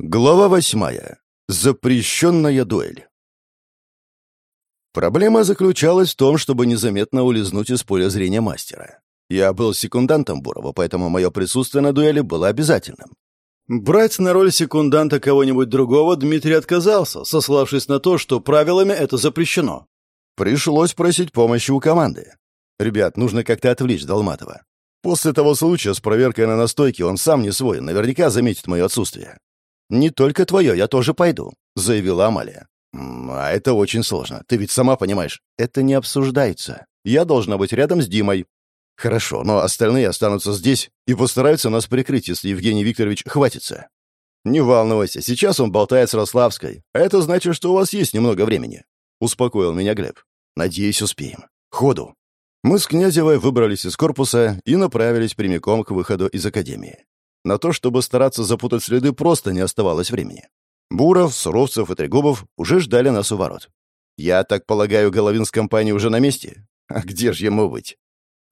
Глава восьмая. Запрещенная дуэль. Проблема заключалась в том, чтобы незаметно улизнуть из поля зрения мастера. Я был секундантом Бурова, поэтому мое присутствие на дуэли было обязательным. Брать на роль секунданта кого-нибудь другого Дмитрий отказался, сославшись на то, что правилами это запрещено. Пришлось просить помощи у команды. «Ребят, нужно как-то отвлечь Долматова. После того случая с проверкой на настойке он сам не свой, наверняка заметит мое отсутствие. «Не только твое, я тоже пойду», — заявила Амалия. «А это очень сложно. Ты ведь сама понимаешь, это не обсуждается. Я должна быть рядом с Димой». «Хорошо, но остальные останутся здесь и постараются нас прикрыть, если Евгений Викторович хватится». «Не волнуйся, сейчас он болтает с Рославской. Это значит, что у вас есть немного времени», — успокоил меня Глеб. «Надеюсь, успеем. Ходу». Мы с Князевой выбрались из корпуса и направились прямиком к выходу из академии. На то, чтобы стараться запутать следы, просто не оставалось времени. Буров, Суровцев и Трегубов уже ждали нас у ворот. «Я так полагаю, Головин с компанией уже на месте? А где же ему быть?»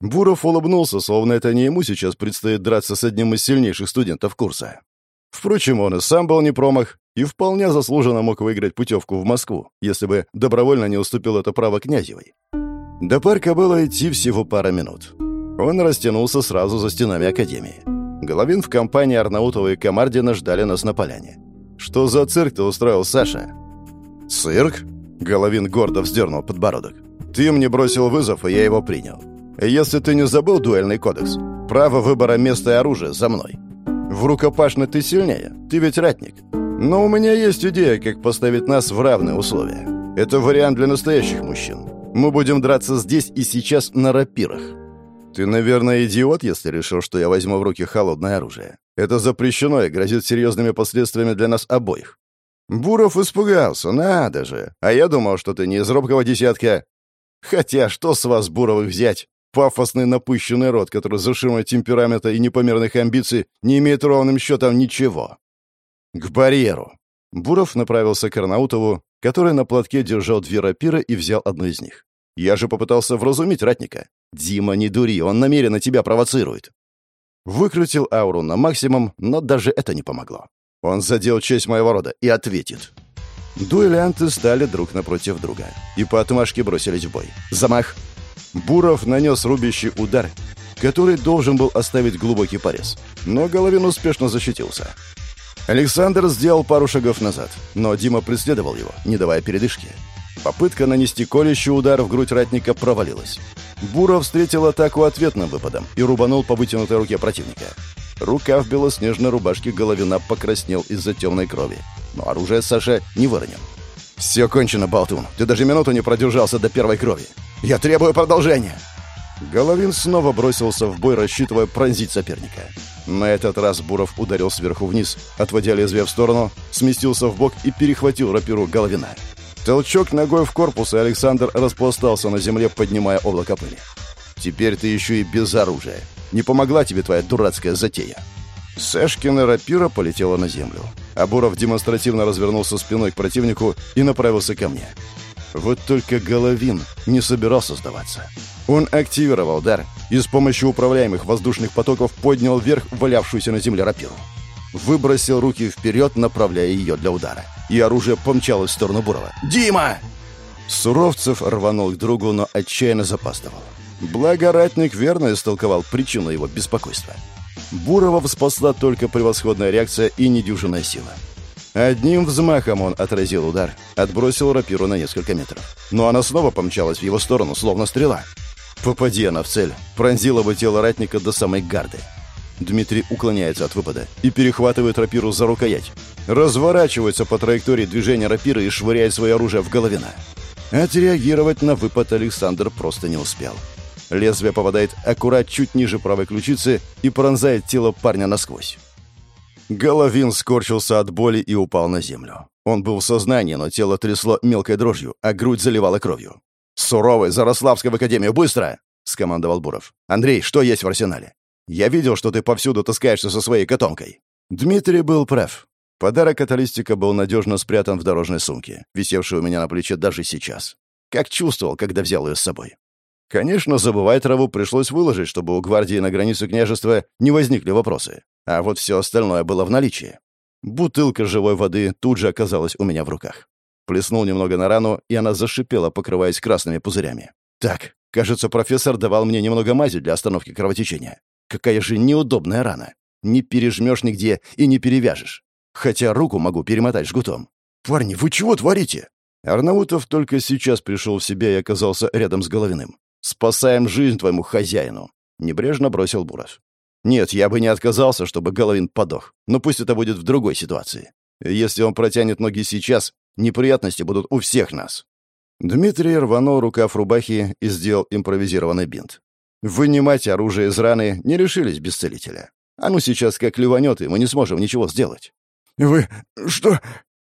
Буров улыбнулся, словно это не ему сейчас предстоит драться с одним из сильнейших студентов курса. Впрочем, он и сам был не промах, и вполне заслуженно мог выиграть путевку в Москву, если бы добровольно не уступил это право Князевой. До парка было идти всего пара минут. Он растянулся сразу за стенами Академии. Головин в компании Арнаутова и Комардина ждали нас на поляне. «Что за цирк ты устроил, Саша?» «Цирк?» — Головин гордо вздернул подбородок. «Ты мне бросил вызов, и я его принял. Если ты не забыл дуэльный кодекс, право выбора места и оружия за мной. В рукопашной ты сильнее, ты ведь ратник. Но у меня есть идея, как поставить нас в равные условия. Это вариант для настоящих мужчин. Мы будем драться здесь и сейчас на рапирах. «Ты, наверное, идиот, если решил, что я возьму в руки холодное оружие. Это запрещено и грозит серьезными последствиями для нас обоих». Буров испугался, надо же. А я думал, что ты не из робкого десятка. Хотя, что с вас, Буровых, взять? Пафосный напыщенный род, который за ширмой темперамента и непомерных амбиций не имеет ровным счетом ничего. К барьеру. Буров направился к Арнаутову, который на платке держал две рапиры и взял одну из них. Я же попытался вразумить ратника. «Дима, не дури, он намеренно тебя провоцирует». Выкрутил ауру на максимум, но даже это не помогло. Он задел честь моего рода и ответит. Дуэлянты стали друг напротив друга и по отмашке бросились в бой. Замах. Буров нанес рубящий удар, который должен был оставить глубокий порез, но Головин успешно защитился. Александр сделал пару шагов назад, но Дима преследовал его, не давая передышки. Попытка нанести колющий удар в грудь ратника провалилась. Буров встретил атаку ответным выпадом и рубанул по вытянутой руке противника. Рука в белоснежной рубашке Головина покраснел из-за темной крови. Но оружие Саша не выронил. «Все кончено, Болтун. Ты даже минуту не продержался до первой крови. Я требую продолжения!» Головин снова бросился в бой, рассчитывая пронзить соперника. На этот раз Буров ударил сверху вниз, отводя лезвие в сторону, сместился в бок и перехватил рапиру Головина. Толчок ногой в корпус, и Александр распластался на земле, поднимая облако пыли. «Теперь ты еще и без оружия. Не помогла тебе твоя дурацкая затея». Сэшкина рапира полетела на землю. Абуров демонстративно развернулся спиной к противнику и направился ко мне. Вот только Головин не собирался сдаваться. Он активировал дар и с помощью управляемых воздушных потоков поднял вверх валявшуюся на земле рапиру. Выбросил руки вперед, направляя ее для удара и оружие помчалось в сторону Бурова. «Дима!» Суровцев рванул к другу, но отчаянно запаздывал. Благо, ратник верно истолковал причину его беспокойства. Бурова спасла только превосходная реакция и недюжинная сила. Одним взмахом он отразил удар, отбросил рапиру на несколько метров. Но она снова помчалась в его сторону, словно стрела. Попади она в цель, пронзила бы тело ратника до самой гарды. Дмитрий уклоняется от выпада и перехватывает рапиру за рукоять. Разворачивается по траектории движения рапиры и швыряет свое оружие в головина. Отреагировать на выпад Александр просто не успел. Лезвие попадает аккурат чуть ниже правой ключицы и пронзает тело парня насквозь. Головин скорчился от боли и упал на землю. Он был в сознании, но тело трясло мелкой дрожью, а грудь заливала кровью. «Суровый, Зарославской в академию, быстро!» — скомандовал Буров. «Андрей, что есть в арсенале?» Я видел, что ты повсюду таскаешься со своей котомкой». Дмитрий был прав. Подарок каталистика был надежно спрятан в дорожной сумке, висевшей у меня на плече даже сейчас. Как чувствовал, когда взял ее с собой. Конечно, забывать траву пришлось выложить, чтобы у гвардии на границе княжества не возникли вопросы. А вот все остальное было в наличии. Бутылка живой воды тут же оказалась у меня в руках. Плеснул немного на рану, и она зашипела, покрываясь красными пузырями. Так, кажется, профессор давал мне немного мази для остановки кровотечения. Какая же неудобная рана. Не пережмешь нигде и не перевяжешь. Хотя руку могу перемотать жгутом. «Парни, вы чего творите?» Арнаутов только сейчас пришел в себя и оказался рядом с Головиным. «Спасаем жизнь твоему хозяину!» — небрежно бросил Буров. «Нет, я бы не отказался, чтобы Головин подох, но пусть это будет в другой ситуации. Если он протянет ноги сейчас, неприятности будут у всех нас». Дмитрий рванул рукав рубахи и сделал импровизированный бинт. Вынимать оружие из раны не решились без целителя. А ну сейчас как ливанет, и мы не сможем ничего сделать. «Вы что?»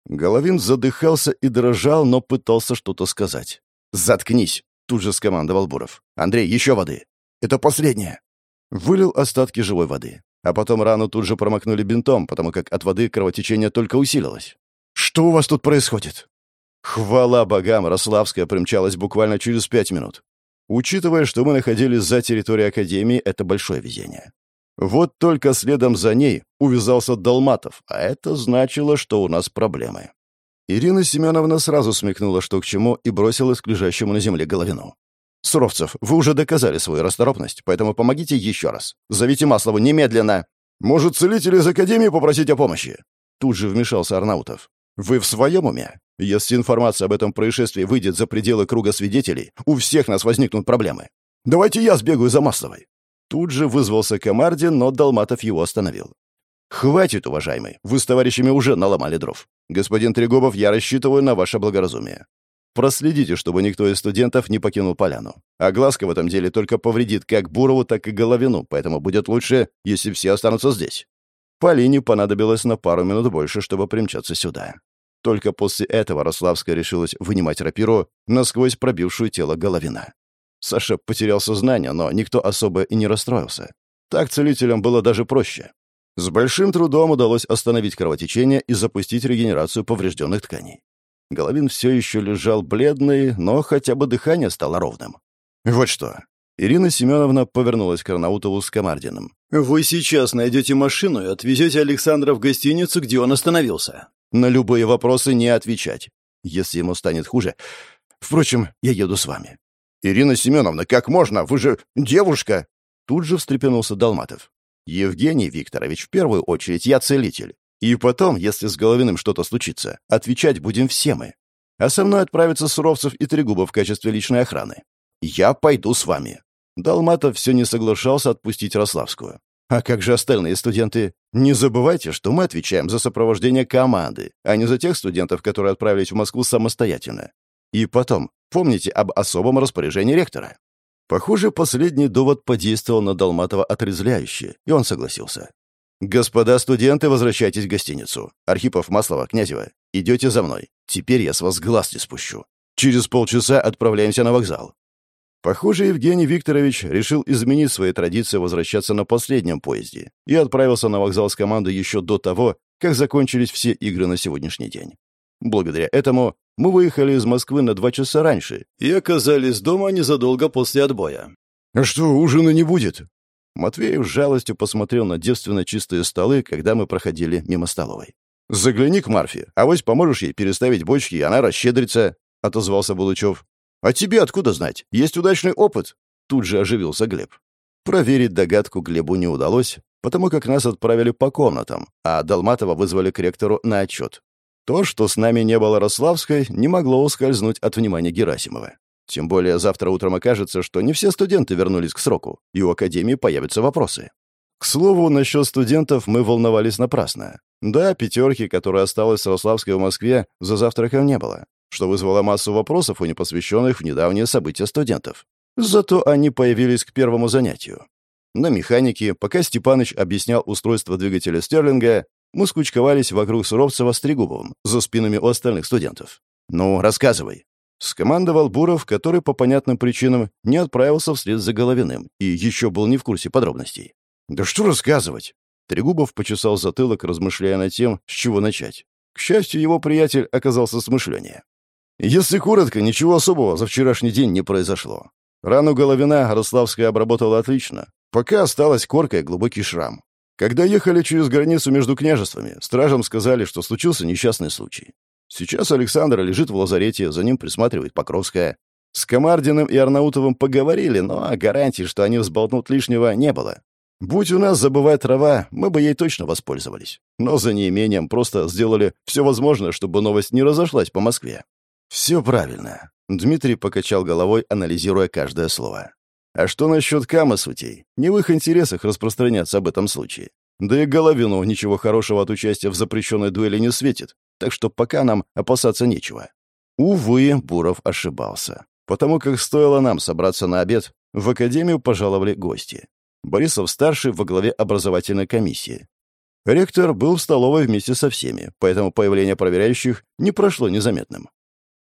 Головин задыхался и дрожал, но пытался что-то сказать. «Заткнись!» — тут же скомандовал Буров. «Андрей, еще воды!» «Это последнее!» Вылил остатки живой воды. А потом рану тут же промокнули бинтом, потому как от воды кровотечение только усилилось. «Что у вас тут происходит?» Хвала богам, Рославская примчалась буквально через пять минут. Учитывая, что мы находились за территорией Академии, это большое везение. Вот только следом за ней увязался Долматов, а это значило, что у нас проблемы. Ирина Семеновна сразу смекнула, что к чему, и бросилась к лежащему на земле Головину. «Суровцев, вы уже доказали свою расторопность, поэтому помогите еще раз. Зовите Маслову немедленно!» «Может, целитель из Академии попросить о помощи?» Тут же вмешался Арнаутов. «Вы в своем уме? Если информация об этом происшествии выйдет за пределы круга свидетелей, у всех нас возникнут проблемы. Давайте я сбегаю за Масловой. Тут же вызвался Комардин, но Долматов его остановил. «Хватит, уважаемый, вы с товарищами уже наломали дров. Господин Трегубов, я рассчитываю на ваше благоразумие. Проследите, чтобы никто из студентов не покинул поляну. Огласка в этом деле только повредит как Бурову, так и Головину, поэтому будет лучше, если все останутся здесь». Полине понадобилось на пару минут больше, чтобы примчаться сюда. Только после этого Рославская решилась вынимать рапиру, насквозь пробившую тело Головина. Саша потерял сознание, но никто особо и не расстроился. Так целителям было даже проще. С большим трудом удалось остановить кровотечение и запустить регенерацию поврежденных тканей. Головин все еще лежал бледный, но хотя бы дыхание стало ровным. «Вот что». Ирина Семеновна повернулась к Арнаутову с Комардиным. «Вы сейчас найдете машину и отвезете Александра в гостиницу, где он остановился. На любые вопросы не отвечать. Если ему станет хуже... Впрочем, я еду с вами. «Ирина Семеновна, как можно? Вы же девушка!» Тут же встрепенулся Долматов. «Евгений Викторович, в первую очередь я целитель. И потом, если с Головиным что-то случится, отвечать будем все мы. А со мной отправятся Суровцев и Трегубов в качестве личной охраны. Я пойду с вами». Долматов все не соглашался отпустить Рославскую. «А как же остальные студенты? Не забывайте, что мы отвечаем за сопровождение команды, а не за тех студентов, которые отправились в Москву самостоятельно. И потом, помните об особом распоряжении ректора. Похоже, последний довод подействовал на Долматова отрезвляюще, и он согласился. «Господа студенты, возвращайтесь в гостиницу. Архипов, Маслова, Князева, идете за мной. Теперь я с вас глаз не спущу. Через полчаса отправляемся на вокзал». Похоже, Евгений Викторович решил изменить свои традиции возвращаться на последнем поезде и отправился на вокзал с командой еще до того, как закончились все игры на сегодняшний день. Благодаря этому мы выехали из Москвы на два часа раньше и оказались дома незадолго после отбоя. «А что, ужина не будет?» Матвеев с жалостью посмотрел на девственно чистые столы, когда мы проходили мимо столовой. «Загляни к Марфе, а вось поможешь ей переставить бочки, и она расщедрится», — отозвался Булычев. «А тебе откуда знать? Есть удачный опыт?» Тут же оживился Глеб. Проверить догадку Глебу не удалось, потому как нас отправили по комнатам, а Долматова вызвали к ректору на отчет. То, что с нами не было Рославской, не могло ускользнуть от внимания Герасимова. Тем более завтра утром окажется, что не все студенты вернулись к сроку, и у Академии появятся вопросы. К слову, насчет студентов мы волновались напрасно. Да, пятерки, которая осталась с Рославской в Москве, за завтраком не было, что вызвало массу вопросов у непосвященных в недавние события студентов. Зато они появились к первому занятию. На механике, пока Степаныч объяснял устройство двигателя Стерлинга, мы скучковались вокруг Суровцева с Трегубовым, за спинами у остальных студентов. «Ну, рассказывай», — скомандовал Буров, который по понятным причинам не отправился вслед за Головиным и еще был не в курсе подробностей. «Да что рассказывать?» Трегубов почесал затылок, размышляя над тем, с чего начать. К счастью, его приятель оказался смышленнее. Если коротко, ничего особого за вчерашний день не произошло. Рану Головина Рославская обработала отлично. Пока осталась корка и глубокий шрам. Когда ехали через границу между княжествами, стражам сказали, что случился несчастный случай. Сейчас Александр лежит в лазарете, за ним присматривает Покровская. С Комардиным и Арнаутовым поговорили, но гарантий, что они взболтнут лишнего, не было. Будь у нас забывая трава, мы бы ей точно воспользовались. Но за неимением просто сделали все возможное, чтобы новость не разошлась по Москве. Все правильно. Дмитрий покачал головой, анализируя каждое слово. А что насчет Камасутей? Не в их интересах распространяться об этом случае. Да и Головину ничего хорошего от участия в запрещенной дуэли не светит, так что пока нам опасаться нечего. Увы, Буров ошибался. Потому как стоило нам собраться на обед, в академию пожаловали гости. Борисов-старший во главе образовательной комиссии. Ректор был в столовой вместе со всеми, поэтому появление проверяющих не прошло незаметным.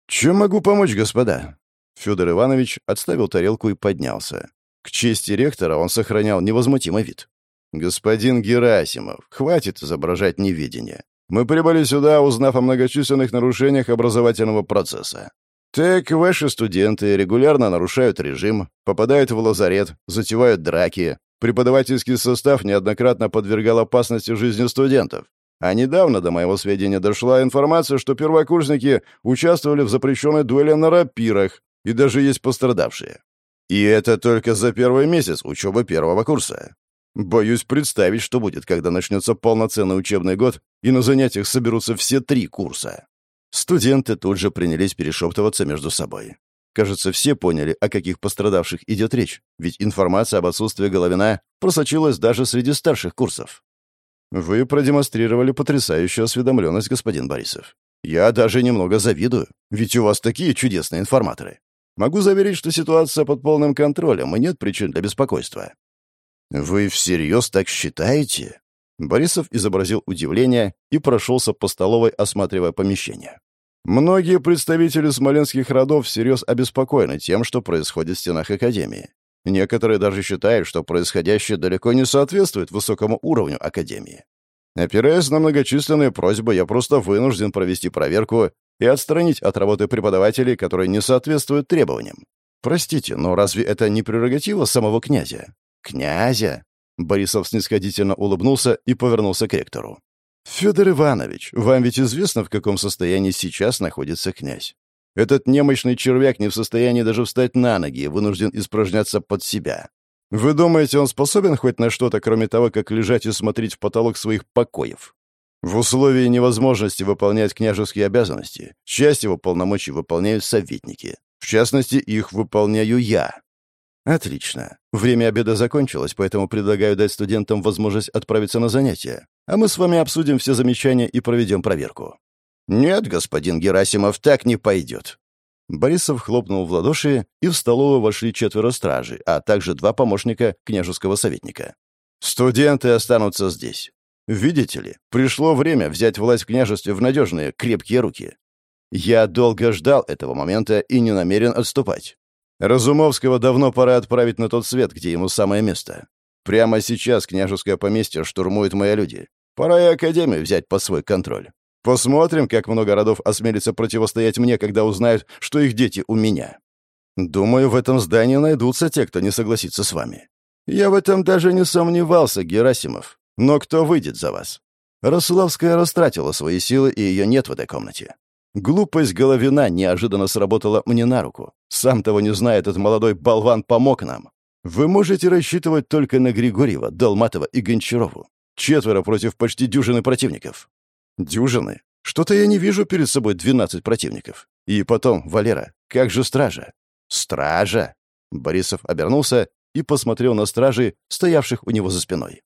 «Чем могу помочь, господа?» Федор Иванович отставил тарелку и поднялся. К чести ректора он сохранял невозмутимый вид. «Господин Герасимов, хватит изображать неведение. Мы прибыли сюда, узнав о многочисленных нарушениях образовательного процесса. Так ваши студенты регулярно нарушают режим, попадают в лазарет, затевают драки. Преподавательский состав неоднократно подвергал опасности жизни студентов. А недавно до моего сведения дошла информация, что первокурсники участвовали в запрещенной дуэли на рапирах, и даже есть пострадавшие. И это только за первый месяц учебы первого курса. Боюсь представить, что будет, когда начнется полноценный учебный год, и на занятиях соберутся все три курса. Студенты тут же принялись перешептываться между собой. Кажется, все поняли, о каких пострадавших идет речь, ведь информация об отсутствии Головина просочилась даже среди старших курсов. Вы продемонстрировали потрясающую осведомленность, господин Борисов. Я даже немного завидую, ведь у вас такие чудесные информаторы. Могу заверить, что ситуация под полным контролем, и нет причин для беспокойства. Вы всерьез так считаете? Борисов изобразил удивление и прошелся по столовой, осматривая помещение. Многие представители смоленских родов всерьез обеспокоены тем, что происходит в стенах Академии. Некоторые даже считают, что происходящее далеко не соответствует высокому уровню Академии. Опираясь на многочисленные просьбы, я просто вынужден провести проверку и отстранить от работы преподавателей, которые не соответствуют требованиям. Простите, но разве это не прерогатива самого князя? Князя? Борисов снисходительно улыбнулся и повернулся к ректору. «Федор Иванович, вам ведь известно, в каком состоянии сейчас находится князь. Этот немощный червяк не в состоянии даже встать на ноги и вынужден испражняться под себя. Вы думаете, он способен хоть на что-то, кроме того, как лежать и смотреть в потолок своих покоев? В условии невозможности выполнять княжеские обязанности, часть его полномочий выполняют советники. В частности, их выполняю я. «Отлично. Время обеда закончилось, поэтому предлагаю дать студентам возможность отправиться на занятия, а мы с вами обсудим все замечания и проведем проверку». «Нет, господин Герасимов, так не пойдет». Борисов хлопнул в ладоши, и в столовую вошли четверо стражей, а также два помощника княжеского советника. «Студенты останутся здесь. Видите ли, пришло время взять власть в княжестве в надежные, крепкие руки. Я долго ждал этого момента и не намерен отступать. Разумовского давно пора отправить на тот свет, где ему самое место. Прямо сейчас княжеское поместье штурмуют мои люди. Пора и Академию взять под свой контроль. Посмотрим, как много родов осмелится противостоять мне, когда узнают, что их дети у меня. Думаю, в этом здании найдутся те, кто не согласится с вами. Я в этом даже не сомневался, Герасимов. Но кто выйдет за вас? Расуловская растратила свои силы, и ее нет в этой комнате. Глупость Головина неожиданно сработала мне на руку. Сам того не зная, этот молодой болван помог нам. Вы можете рассчитывать только на Григорьева, Долматова и Гончарову. Четверо против почти дюжины противников. Дюжины? Что-то я не вижу перед собой двенадцать противников. И потом, Валера, как же стража? Стража? Борисов обернулся и посмотрел на стражи, стоявших у него за спиной.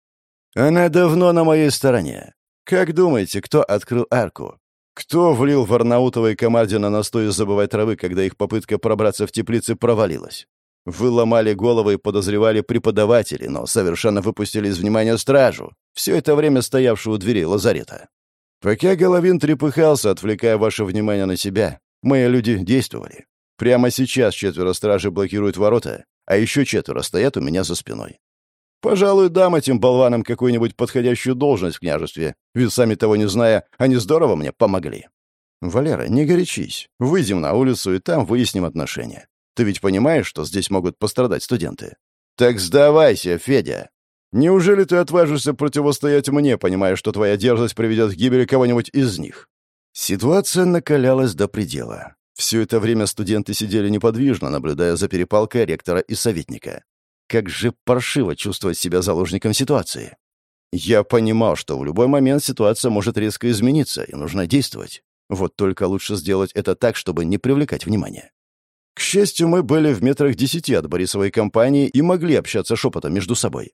Она давно на моей стороне. Как думаете, кто открыл арку? Кто влил в Арнаутова и Камардина настой из забывай травы, когда их попытка пробраться в теплицы провалилась? Вы ломали головы и подозревали преподавателей, но совершенно выпустили из внимания стражу, все это время стоявшую у двери лазарета. Пока Головин трепыхался, отвлекая ваше внимание на себя, мои люди действовали. Прямо сейчас четверо стражи блокируют ворота, а еще четверо стоят у меня за спиной. Пожалуй, дам этим болванам какую-нибудь подходящую должность в княжестве, ведь сами того не зная, они здорово мне помогли. Валера, не горячись. Выйдем на улицу и там выясним отношения. Ты ведь понимаешь, что здесь могут пострадать студенты? Так сдавайся, Федя. Неужели ты отважишься противостоять мне, понимая, что твоя дерзость приведет к гибели кого-нибудь из них?» Ситуация накалялась до предела. Все это время студенты сидели неподвижно, наблюдая за перепалкой ректора и советника. Как же паршиво чувствовать себя заложником ситуации. Я понимал, что в любой момент ситуация может резко измениться, и нужно действовать. Вот только лучше сделать это так, чтобы не привлекать внимания. К счастью, мы были в метрах десяти от Борисовой компании и могли общаться шепотом между собой.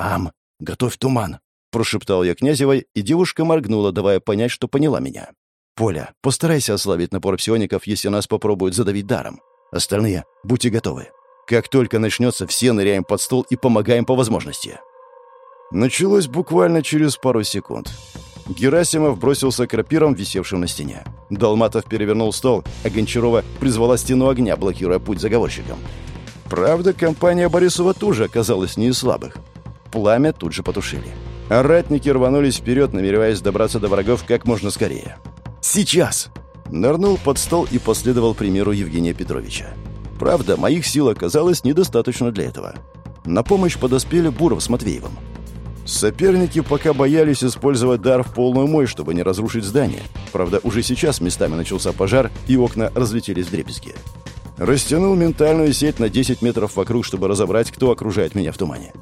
«Ам, готовь туман!» — прошептал я Князевой, и девушка моргнула, давая понять, что поняла меня. «Поля, постарайся ослабить напор псиоников, если нас попробуют задавить даром. Остальные, будьте готовы. Как только начнется, все ныряем под стол и помогаем по возможности». Началось буквально через пару секунд. Герасимов бросился к рапирам, висевшим на стене. Долматов перевернул стол, а Гончарова призвала стену огня, блокируя путь заговорщикам. Правда, компания Борисова тоже оказалась не из слабых. Пламя тут же потушили. Ратники рванулись вперед, намереваясь добраться до врагов как можно скорее. «Сейчас!» Нырнул под стол и последовал примеру Евгения Петровича. Правда, моих сил оказалось недостаточно для этого. На помощь подоспели Буров с Матвеевым. Соперники пока боялись использовать дар в полную мощь, чтобы не разрушить здание. Правда, уже сейчас местами начался пожар, и окна разлетелись в дребезги. Растянул ментальную сеть на 10 метров вокруг, чтобы разобрать, кто окружает меня в тумане.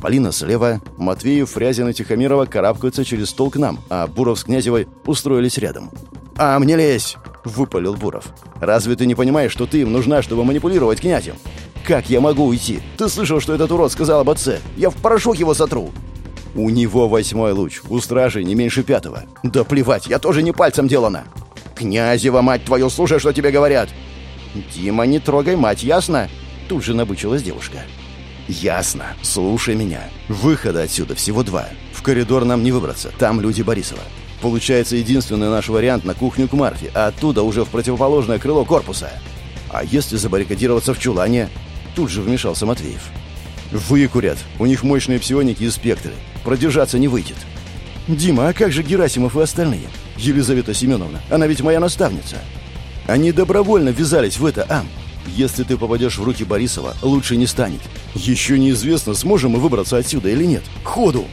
Полина слева, Матвеев, Фрязин и Тихомирова карабкаются через стол к нам, а Буров с Князевой устроились рядом. «А, мне лезь!» — выпалил Буров. «Разве ты не понимаешь, что ты им нужна, чтобы манипулировать князем? Как я могу уйти? Ты слышал, что этот урод сказал об отце? Я в порошок его сотру!» У него восьмой луч, у стражи не меньше пятого. Да плевать, я тоже не пальцем делана. Князева, мать твою, слушай, что тебе говорят. Дима, не трогай мать, ясно? Тут же набычилась девушка. Ясно, слушай меня. Выхода отсюда всего два. В коридор нам не выбраться, там люди Борисова. Получается, единственный наш вариант на кухню к Марфе, а оттуда уже в противоположное крыло корпуса. А если забаррикадироваться в чулане? Тут же вмешался Матвеев. Выкурят. У них мощные псионики и спектры. Продержаться не выйдет. Дима, а как же Герасимов и остальные? Елизавета Семеновна, она ведь моя наставница. Они добровольно ввязались в это, Ам. Если ты попадешь в руки Борисова, лучше не станет. Еще неизвестно, сможем мы выбраться отсюда или нет. Ходу!